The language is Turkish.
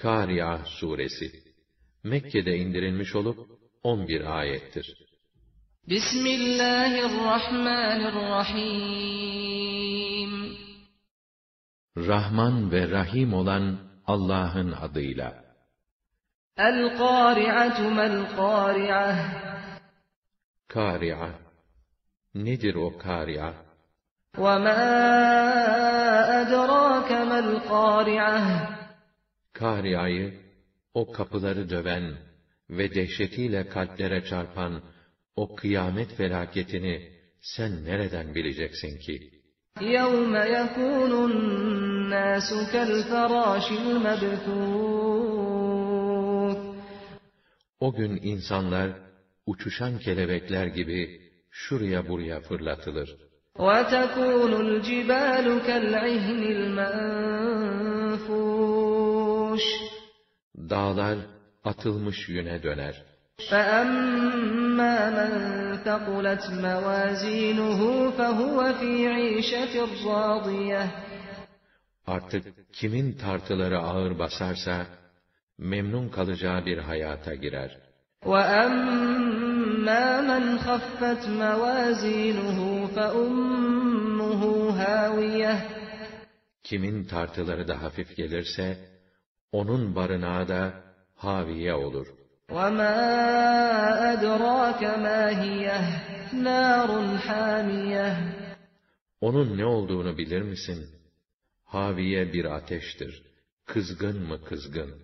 Kâri'a suresi Mekke'de indirilmiş olup 11 ayettir. Bismillahirrahmanirrahim Rahman ve Rahim olan Allah'ın adıyla. El-Kâri'atu mel-Kâri'ah Kâri'a Nedir o kâri'a? وَمَا أَدْرَاكَ مَا الْقَارِعَةُ Kâria'yı, o kapıları döven ve dehşetiyle kalplere çarpan o kıyamet felaketini sen nereden bileceksin ki? يَوْمَ يَكُونُ النَّاسُ كَالْفَرَاشِ الْمَبْثُوثِ O gün insanlar uçuşan kelebekler gibi şuraya buraya fırlatılır. وَتَكُونُ الْجِبَالُ كَالْعِهْنِ الْمَنْفُوشِ Dağlar atılmış yüne döner. فَأَمَّا مَنْ ثَقُلَتْ مَوَازِينُهُ فَهُوَ فِي عِيشَةٍ رَاضِيَةٍ Artık kimin tartıları ağır basarsa, memnun kalacağı bir hayata girer. وَأَمَّا مَنْ خَفَّتْ مَوَازِينُهُ فَأُمُّهُ هَاوِيَةٌ Kimin tartıları da hafif gelirse, onun barınağı da haviye olur. وَمَا أَدْرَاكَ مَا هِيَهْ نَارٌ حَامِيَةٌ Onun ne olduğunu bilir misin? Haviye bir ateştir. Kızgın mı kızgın?